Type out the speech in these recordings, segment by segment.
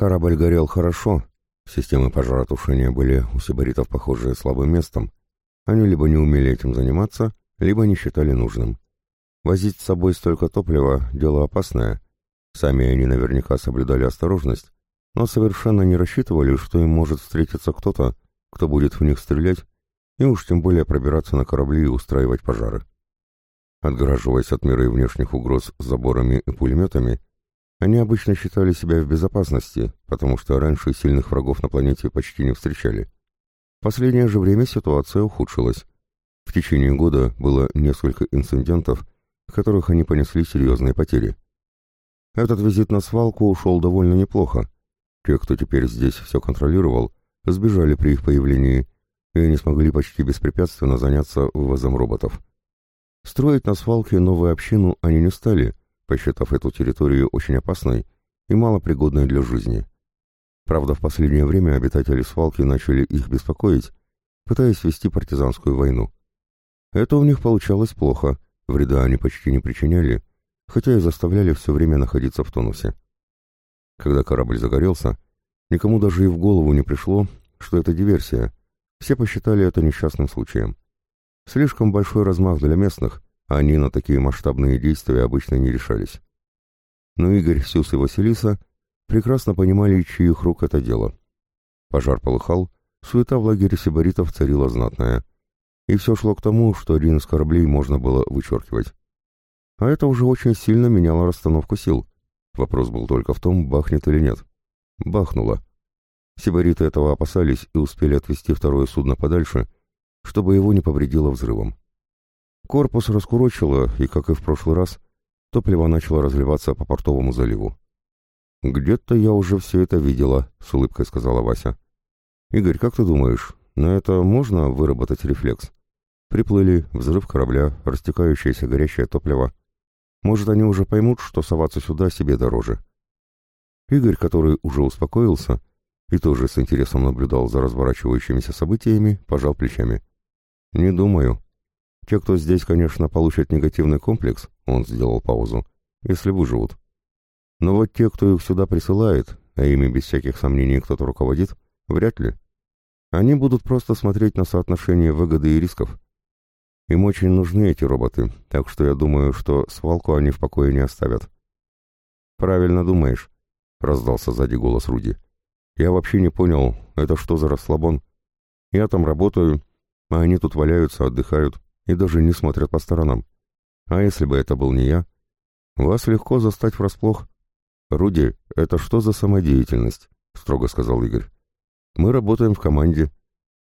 Корабль горел хорошо, системы пожаротушения были у сибаритов похожие слабым местом. Они либо не умели этим заниматься, либо не считали нужным. Возить с собой столько топлива – дело опасное. Сами они наверняка соблюдали осторожность, но совершенно не рассчитывали, что им может встретиться кто-то, кто будет в них стрелять, и уж тем более пробираться на корабли и устраивать пожары. Отгораживаясь от мира и внешних угроз заборами и пулеметами, они обычно считали себя в безопасности, потому что раньше сильных врагов на планете почти не встречали. В последнее же время ситуация ухудшилась. В течение года было несколько инцидентов, в которых они понесли серьезные потери. Этот визит на свалку ушел довольно неплохо. Те, кто теперь здесь все контролировал, сбежали при их появлении, и они смогли почти беспрепятственно заняться вывозом роботов. Строить на свалке новую общину они не стали, посчитав эту территорию очень опасной и малопригодной для жизни. Правда, в последнее время обитатели свалки начали их беспокоить, пытаясь вести партизанскую войну. Это у них получалось плохо, вреда они почти не причиняли, хотя и заставляли все время находиться в тонусе. Когда корабль загорелся, никому даже и в голову не пришло, что это диверсия. Все посчитали это несчастным случаем. Слишком большой размах для местных, они на такие масштабные действия обычно не решались. Но Игорь, Сюс и Василиса прекрасно понимали, чьих рук это дело. Пожар полыхал, суета в лагере сибаритов царила знатная. И все шло к тому, что один из кораблей можно было вычеркивать. А это уже очень сильно меняло расстановку сил. Вопрос был только в том, бахнет или нет. Бахнуло. Сибариты этого опасались и успели отвести второе судно подальше, чтобы его не повредило взрывом. Корпус раскурочило, и, как и в прошлый раз, топливо начало разливаться по портовому заливу. «Где-то я уже все это видела», — с улыбкой сказала Вася. «Игорь, как ты думаешь, на это можно выработать рефлекс? Приплыли, взрыв корабля, растекающееся горящее топливо. Может, они уже поймут, что соваться сюда себе дороже?» Игорь, который уже успокоился и тоже с интересом наблюдал за разворачивающимися событиями, пожал плечами. «Не думаю. Те, кто здесь, конечно, получат негативный комплекс, он сделал паузу, если выживут. Но вот те, кто их сюда присылает, а ими без всяких сомнений кто-то руководит, вряд ли. Они будут просто смотреть на соотношение выгоды и рисков. Им очень нужны эти роботы, так что я думаю, что свалку они в покое не оставят. «Правильно думаешь», — раздался сзади голос Руди. «Я вообще не понял, это что за расслабон? Я там работаю, а они тут валяются, отдыхают и даже не смотрят по сторонам. А если бы это был не я? Вас легко застать врасплох. «Руди, это что за самодеятельность?» — строго сказал Игорь. «Мы работаем в команде.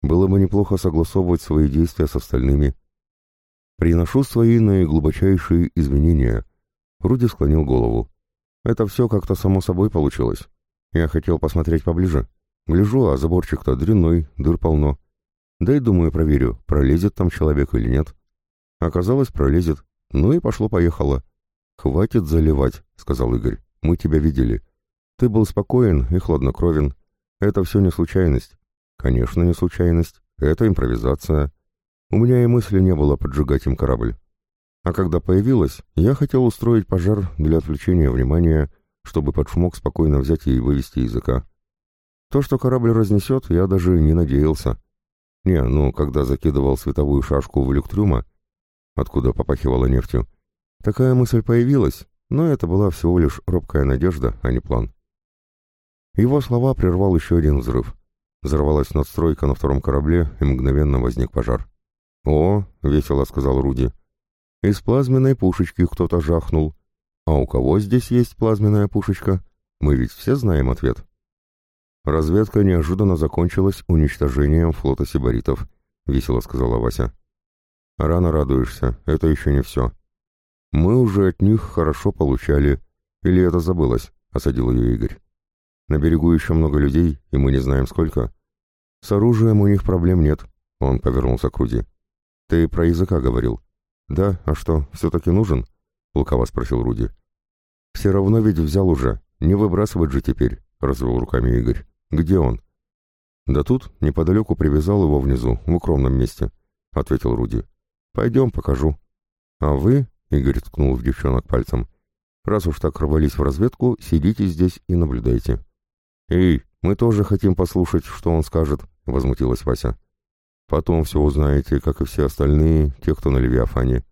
Было бы неплохо согласовывать свои действия с остальными. Приношу свои наиглубочайшие извинения». Руди склонил голову. «Это все как-то само собой получилось. Я хотел посмотреть поближе. Гляжу, а заборчик-то дрянной, дыр полно. Да и думаю, проверю, пролезет там человек или нет. Оказалось, пролезет. Ну и пошло-поехало. «Хватит заливать», — сказал Игорь. Мы тебя видели. Ты был спокоен и хладнокровен. Это все не случайность. Конечно, не случайность. Это импровизация. У меня и мысли не было поджигать им корабль. А когда появилась, я хотел устроить пожар для отвлечения внимания, чтобы под шумок спокойно взять и вывести языка. То, что корабль разнесет, я даже не надеялся. Не, ну, когда закидывал световую шашку в люк откуда попахивало нефтью, такая мысль появилась, но это была всего лишь робкая надежда, а не план. Его слова прервал еще один взрыв. Взорвалась надстройка на втором корабле, и мгновенно возник пожар. «О!» — весело сказал Руди. «Из плазменной пушечки кто-то жахнул. А у кого здесь есть плазменная пушечка? Мы ведь все знаем ответ». Разведка неожиданно закончилась уничтожением флота сибаритов, — весело сказала Вася. «Рано радуешься, это еще не все. Мы уже от них хорошо получали. Или это забылось?» — осадил ее Игорь. «На берегу еще много людей, и мы не знаем сколько. С оружием у них проблем нет», — он повернулся к Руди. «Ты про языка говорил?» «Да, а что, все-таки нужен?» — лукаво спросил Руди. «Все равно ведь взял уже. Не выбрасывать же теперь», — развел руками Игорь. «Где он?» «Да тут, неподалеку привязал его внизу, в укромном месте», — ответил Руди. «Пойдем, покажу». «А вы?» Игорь ткнул в девчонок пальцем. «Раз уж так рвались в разведку, сидите здесь и наблюдайте». «Эй, мы тоже хотим послушать, что он скажет», — возмутилась Вася. «Потом все узнаете, как и все остальные, те, кто на Левиафане.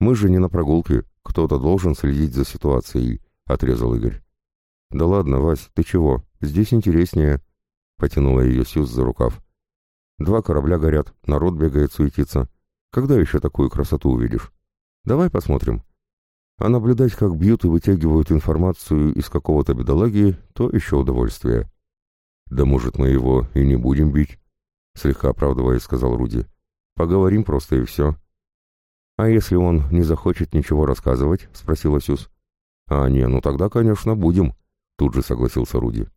Мы же не на прогулке, кто-то должен следить за ситуацией», — отрезал Игорь. «Да ладно, Вась, ты чего? Здесь интереснее», — потянула ее Сьюз за рукав. «Два корабля горят, народ бегает, суетится. Когда еще такую красоту увидишь? Давай посмотрим». А наблюдать, как бьют и вытягивают информацию из какого-то бедолаги, то еще удовольствие. «Да может, мы его и не будем бить», — слегка оправдываясь, сказал Руди. «Поговорим просто и все». «А если он не захочет ничего рассказывать?» — спросила Сюз. «А не, ну тогда, конечно, будем», — тут же согласился Руди.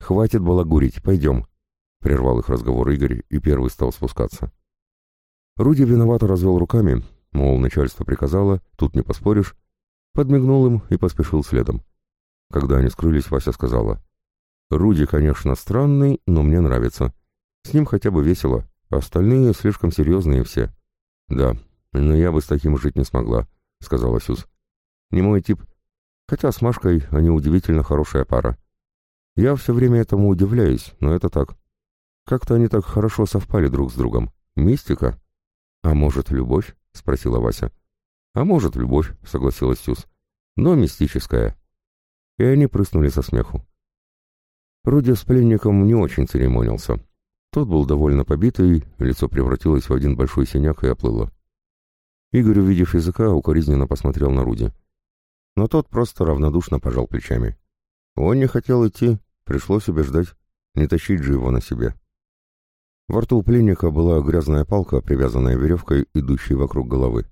«Хватит балагурить, пойдем», — прервал их разговор Игорь и первый стал спускаться. Руди виновато развел руками, мол, начальство приказало, тут не поспоришь, подмигнул им и поспешил следом. Когда они скрылись, Вася сказала, «Руди, конечно, странный, но мне нравится. С ним хотя бы весело, а остальные слишком серьезные все». «Да, но я бы с таким жить не смогла», — сказала Сюз. «Не мой тип. Хотя с Машкой они удивительно хорошая пара. Я все время этому удивляюсь, но это так. Как-то они так хорошо совпали друг с другом. Мистика?» «А может, любовь?» — спросила Вася. «А может, любовь», — согласилась Сюз. «Но мистическая». И они прыснули со смеху. Руди с пленником не очень церемонился. Тот был довольно побитый, лицо превратилось в один большой синяк и оплыло. Игорь, увидев языка, укоризненно посмотрел на Руди. Но тот просто равнодушно пожал плечами. Он не хотел идти, пришлось убеждать, не тащить же его на себе. Во рту у пленника была грязная палка, привязанная веревкой, идущей вокруг головы.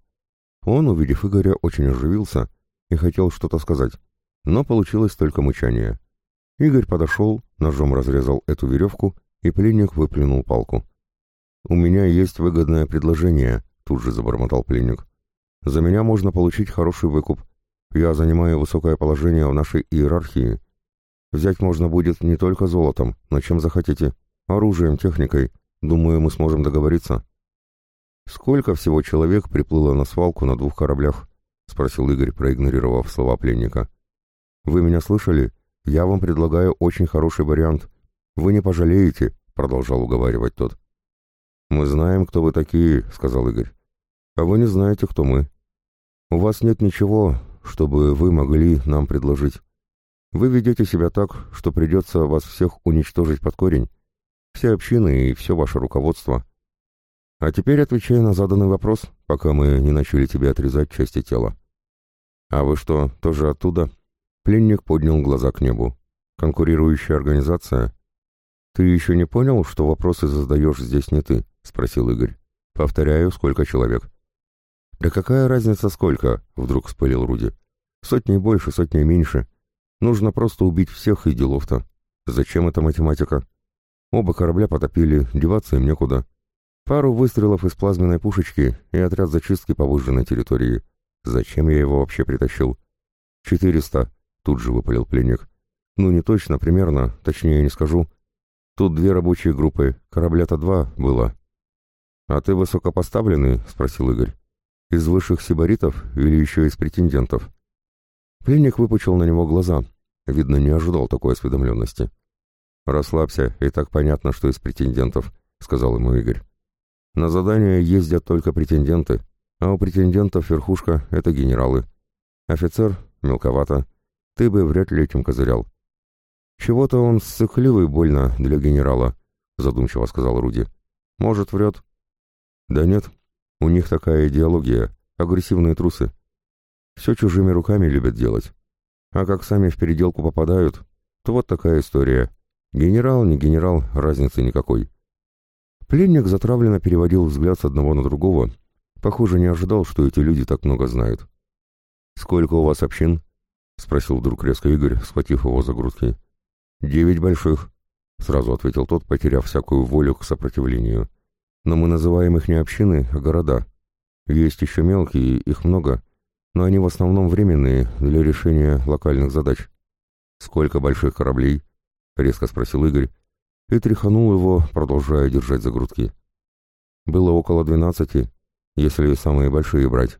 Он, увидев Игоря, очень оживился и хотел что-то сказать, но получилось только мычание. Игорь подошел, ножом разрезал эту веревку, и пленник выплюнул палку. «У меня есть выгодное предложение», — тут же забормотал пленник. «За меня можно получить хороший выкуп. Я занимаю высокое положение в нашей иерархии. Взять можно будет не только золотом, но чем захотите. Оружием, техникой, Думаю, мы сможем договориться. Сколько всего человек приплыло на свалку на двух кораблях? Спросил Игорь, проигнорировав слова пленника. Вы меня слышали? Я вам предлагаю очень хороший вариант. Вы не пожалеете, продолжал уговаривать тот. Мы знаем, кто вы такие, сказал Игорь. А вы не знаете, кто мы. У вас нет ничего, чтобы вы могли нам предложить. Вы ведете себя так, что придется вас всех уничтожить под корень, все общины и все ваше руководство. А теперь отвечай на заданный вопрос, пока мы не начали тебе отрезать части тела. А вы что, тоже оттуда? Пленник поднял глаза к небу. Конкурирующая организация? Ты еще не понял, что вопросы задаешь здесь не ты? Спросил Игорь. Повторяю, сколько человек? Да какая разница сколько? Вдруг вспылил Руди. Сотни больше, сотни меньше. Нужно просто убить всех и делов-то. Зачем эта математика? Оба корабля потопили, деваться им некуда. Пару выстрелов из плазменной пушечки и отряд зачистки по выжженной территории. Зачем я его вообще притащил? «Четыреста», — тут же выпалил пленник. «Ну, не точно, примерно, точнее не скажу. Тут две рабочие группы, корабля-то два было». «А ты высокопоставленный?» — спросил Игорь. «Из высших сибаритов или еще из претендентов?» Пленник выпучил на него глаза. Видно, не ожидал такой осведомленности. «Расслабься, и так понятно, что из претендентов», — сказал ему Игорь. «На задание ездят только претенденты, а у претендентов верхушка — это генералы. Офицер — мелковато. Ты бы вряд ли этим козырял». «Чего-то он ссыхливый больно для генерала», — задумчиво сказал Руди. «Может, врет?» «Да нет, у них такая идеология, агрессивные трусы. Все чужими руками любят делать. А как сами в переделку попадают, то вот такая история. Генерал, не генерал, разницы никакой. Пленник затравленно переводил взгляд с одного на другого. Похоже, не ожидал, что эти люди так много знают. «Сколько у вас общин?» — спросил вдруг резко Игорь, схватив его за грудки. «Девять больших», — сразу ответил тот, потеряв всякую волю к сопротивлению. «Но мы называем их не общины, а города. Есть еще мелкие, их много, но они в основном временные для решения локальных задач. Сколько больших кораблей?» — резко спросил Игорь и тряханул его, продолжая держать за грудки. «Было около двенадцати, если самые большие брать.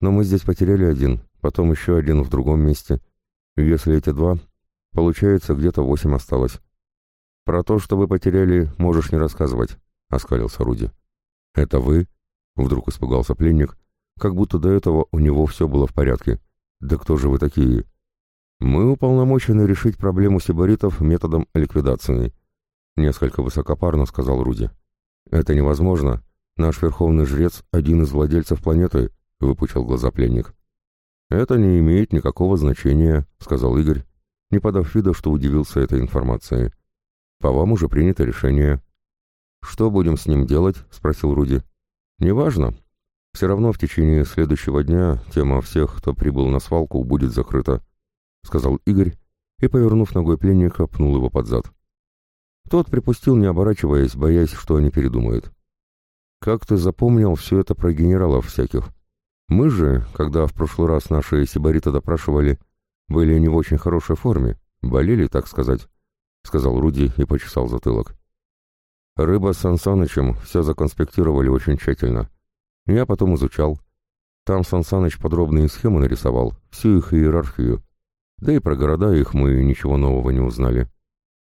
Но мы здесь потеряли один, потом еще один в другом месте. если эти два, Получается, где-то восемь осталось. Про то, что вы потеряли, можешь не рассказывать, — оскалился Руди. Это вы? — вдруг испугался пленник, как будто до этого у него все было в порядке. Да кто же вы такие? Мы уполномочены решить проблему сибаритов методом ликвидации, — несколько высокопарно сказал Руди. Это невозможно. Наш верховный жрец — один из владельцев планеты, — выпучил глаза пленник. «Это не имеет никакого значения», — сказал Игорь, не подав вида, что удивился этой информации. «По вам уже принято решение». «Что будем с ним делать?» — спросил Руди. «Неважно. Все равно в течение следующего дня тема всех, кто прибыл на свалку, будет закрыта», — сказал Игорь и, повернув ногой пленника, пнул его под зад. Тот припустил, не оборачиваясь, боясь, что они передумают. «Как ты запомнил все это про генералов всяких?» Мы же, когда в прошлый раз наши сибариты допрашивали, были не в очень хорошей форме, болели, так сказать, — сказал Руди и почесал затылок. Рыба с Сансанычем все законспектировали очень тщательно. Я потом изучал. Там Сансаныч подробные схемы нарисовал, всю их иерархию. Да и про города их мы ничего нового не узнали.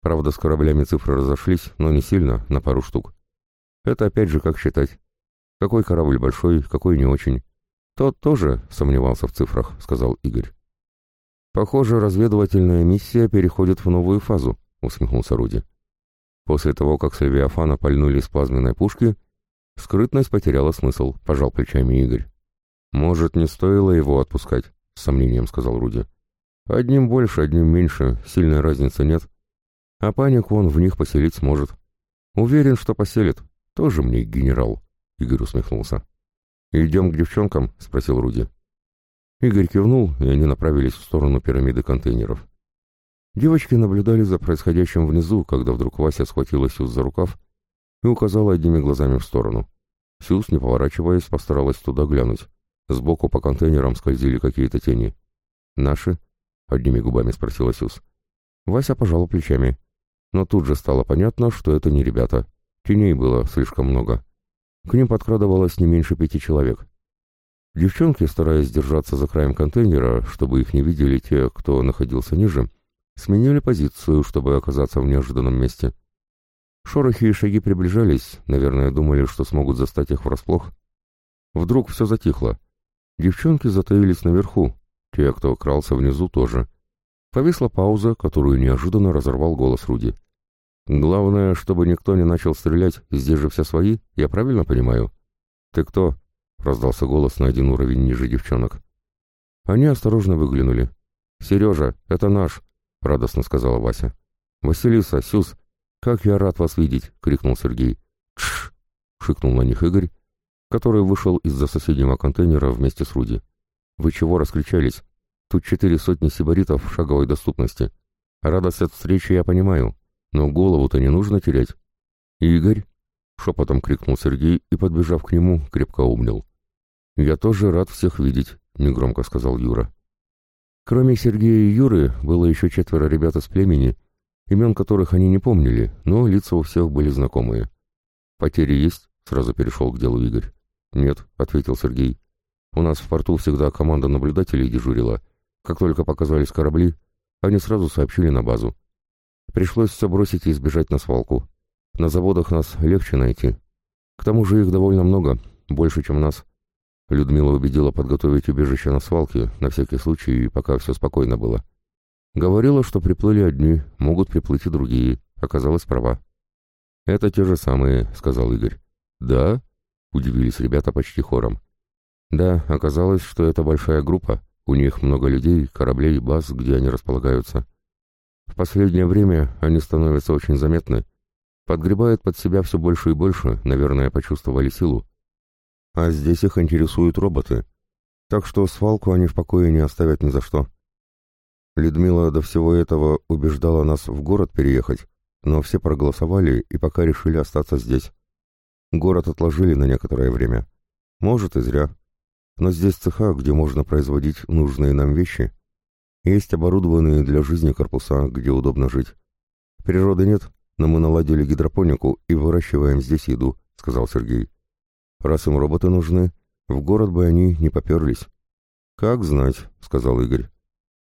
Правда, с кораблями цифры разошлись, но не сильно, на пару штук. Это опять же как считать. Какой корабль большой, какой не очень. «Тот тоже сомневался в цифрах», — сказал Игорь. «Похоже, разведывательная миссия переходит в новую фазу», — усмехнулся Руди. После того, как с Левиафана пальнули из плазменной пушки, скрытность потеряла смысл, — пожал плечами Игорь. «Может, не стоило его отпускать?» — с сомнением сказал Руди. «Одним больше, одним меньше, сильной разницы нет. А панику он в них поселить сможет. Уверен, что поселит. Тоже мне генерал», — Игорь усмехнулся. «Идем к девчонкам?» — спросил Руди. Игорь кивнул, и они направились в сторону пирамиды контейнеров. Девочки наблюдали за происходящим внизу, когда вдруг Вася схватила Сюз за рукав и указала одними глазами в сторону. Сюз, не поворачиваясь, постаралась туда глянуть. Сбоку по контейнерам скользили какие-то тени. «Наши?» — одними губами спросила Сюз. Вася пожала плечами. Но тут же стало понятно, что это не ребята. Теней было слишком много. К ним подкрадывалось не меньше пяти человек. Девчонки, стараясь держаться за краем контейнера, чтобы их не видели те, кто находился ниже, сменили позицию, чтобы оказаться в неожиданном месте. Шорохи и шаги приближались, наверное, думали, что смогут застать их врасплох. Вдруг все затихло. Девчонки затаились наверху, те, кто крался внизу, тоже. Повисла пауза, которую неожиданно разорвал голос Руди. Главное, чтобы никто не начал стрелять, здесь же все свои, я правильно понимаю? Ты кто? Раздался голос на один уровень ниже девчонок. Они осторожно выглянули. «Сережа, это наш!» — радостно сказала Вася. «Василиса, Сюз, как я рад вас видеть!» — крикнул Сергей. «Тш!» — шикнул на них Игорь, который вышел из-за соседнего контейнера вместе с Руди. «Вы чего раскричались? Тут четыре сотни сибаритов в шаговой доступности. Радость от встречи я понимаю, но голову-то не нужно терять. «Игорь!» — шепотом крикнул Сергей и, подбежав к нему, крепко обнял. «Я тоже рад всех видеть», — негромко сказал Юра. Кроме Сергея и Юры, было еще четверо ребят из племени, имен которых они не помнили, но лица у всех были знакомые. «Потери есть?» — сразу перешел к делу Игорь. «Нет», — ответил Сергей. «У нас в порту всегда команда наблюдателей дежурила. Как только показались корабли, они сразу сообщили на базу. Пришлось все бросить и сбежать на свалку. На заводах нас легче найти. К тому же их довольно много, больше, чем нас. Людмила убедила подготовить убежище на свалке, на всякий случай, пока все спокойно было. Говорила, что приплыли одни, могут приплыть и другие. Оказалась права. «Это те же самые», — сказал Игорь. «Да?» — удивились ребята почти хором. «Да, оказалось, что это большая группа. У них много людей, кораблей, баз, где они располагаются. В последнее время они становятся очень заметны. Подгребают под себя все больше и больше, наверное, почувствовали силу. А здесь их интересуют роботы. Так что свалку они в покое не оставят ни за что. Людмила до всего этого убеждала нас в город переехать, но все проголосовали и пока решили остаться здесь. Город отложили на некоторое время. Может и зря. Но здесь цеха, где можно производить нужные нам вещи, есть оборудованные для жизни корпуса, где удобно жить. Природы нет, но мы наладили гидропонику и выращиваем здесь еду, сказал Сергей. Раз им роботы нужны, в город бы они не поперлись. Как знать, сказал Игорь.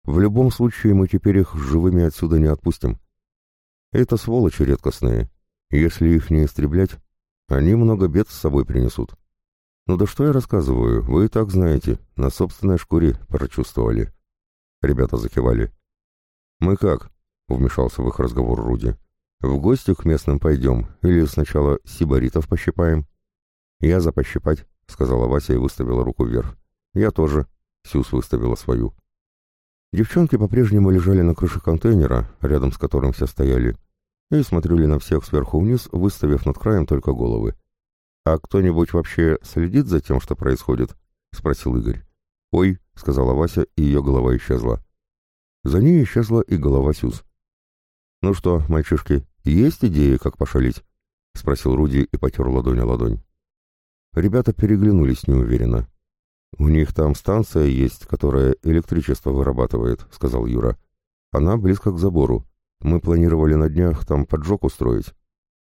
В любом случае мы теперь их живыми отсюда не отпустим. Это сволочи редкостные. Если их не истреблять, они много бед с собой принесут. Ну да что я рассказываю, вы и так знаете, на собственной шкуре прочувствовали. Ребята закивали. «Мы как?» — вмешался в их разговор Руди. «В гости к местным пойдем или сначала сибаритов пощипаем?» «Я за пощипать», — сказала Вася и выставила руку вверх. «Я тоже», — Сюз выставила свою. Девчонки по-прежнему лежали на крыше контейнера, рядом с которым все стояли, и смотрели на всех сверху вниз, выставив над краем только головы. «А кто-нибудь вообще следит за тем, что происходит?» — спросил Игорь. «Ой», — сказала Вася, и ее голова исчезла. За ней исчезла и голова Сюз. «Ну что, мальчишки, есть идеи, как пошалить?» — спросил Руди и потер ладонь о ладонь. Ребята переглянулись неуверенно. «У них там станция есть, которая электричество вырабатывает», — сказал Юра. «Она близко к забору. Мы планировали на днях там поджог устроить».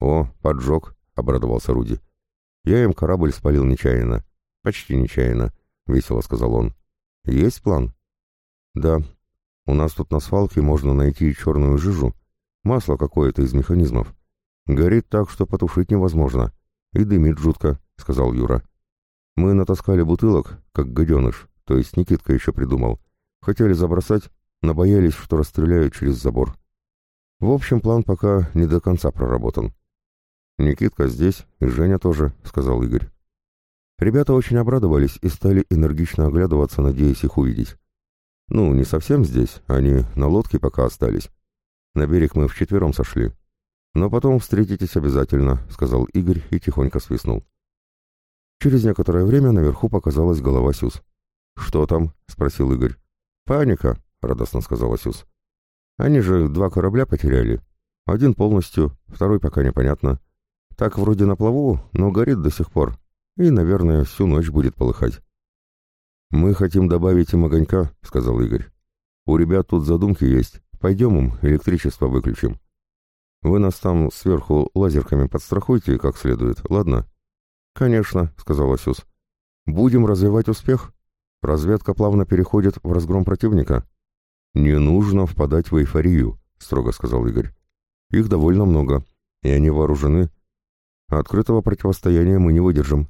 «О, поджог», — обрадовался Руди. «Я им корабль спалил нечаянно». «Почти нечаянно», — весело сказал он. «Есть план?» «Да. У нас тут на свалке можно найти черную жижу, масло какое-то из механизмов. Горит так, что потушить невозможно. И дымит жутко», — сказал Юра. Мы натаскали бутылок, как гаденыш, то есть Никитка еще придумал. Хотели забросать, но боялись, что расстреляют через забор. В общем, план пока не до конца проработан. «Никитка здесь, и Женя тоже», — сказал Игорь. Ребята очень обрадовались и стали энергично оглядываться, надеясь их увидеть. Ну, не совсем здесь, они на лодке пока остались. На берег мы вчетвером сошли. Но потом встретитесь обязательно, — сказал Игорь и тихонько свистнул. Через некоторое время наверху показалась голова Сюз. «Что там?» — спросил Игорь. «Паника», — радостно сказала Сюз. «Они же два корабля потеряли. Один полностью, второй пока непонятно. Так вроде на плаву, но горит до сих пор. И, наверное, всю ночь будет полыхать». «Мы хотим добавить им огонька», — сказал Игорь. «У ребят тут задумки есть. Пойдем им, электричество выключим. Вы нас там сверху лазерками подстрахуйте как следует, ладно?» «Конечно», — сказал Асюс. «Будем развивать успех. Разведка плавно переходит в разгром противника». «Не нужно впадать в эйфорию», — строго сказал Игорь. «Их довольно много, и они вооружены. Открытого противостояния мы не выдержим.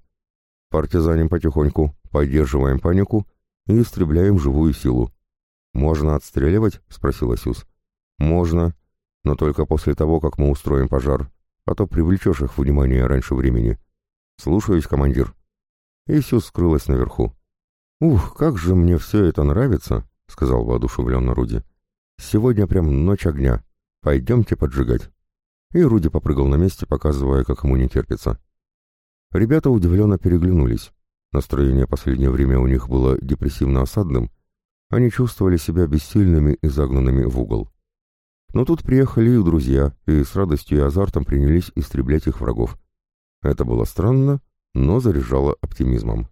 Партизаним потихоньку, поддерживаем панику и истребляем живую силу». «Можно отстреливать?» — спросил Асюс. «Можно, но только после того, как мы устроим пожар, а то привлечешь их внимание раньше времени». «Слушаюсь, командир». Исюс скрылась наверху. «Ух, как же мне все это нравится», — сказал воодушевленно Руди. «Сегодня прям ночь огня. Пойдемте поджигать». И Руди попрыгал на месте, показывая, как ему не терпится. Ребята удивленно переглянулись. Настроение последнее время у них было депрессивно-осадным. Они чувствовали себя бессильными и загнанными в угол. Но тут приехали их друзья, и с радостью и азартом принялись истреблять их врагов. Это было странно, но заряжало оптимизмом.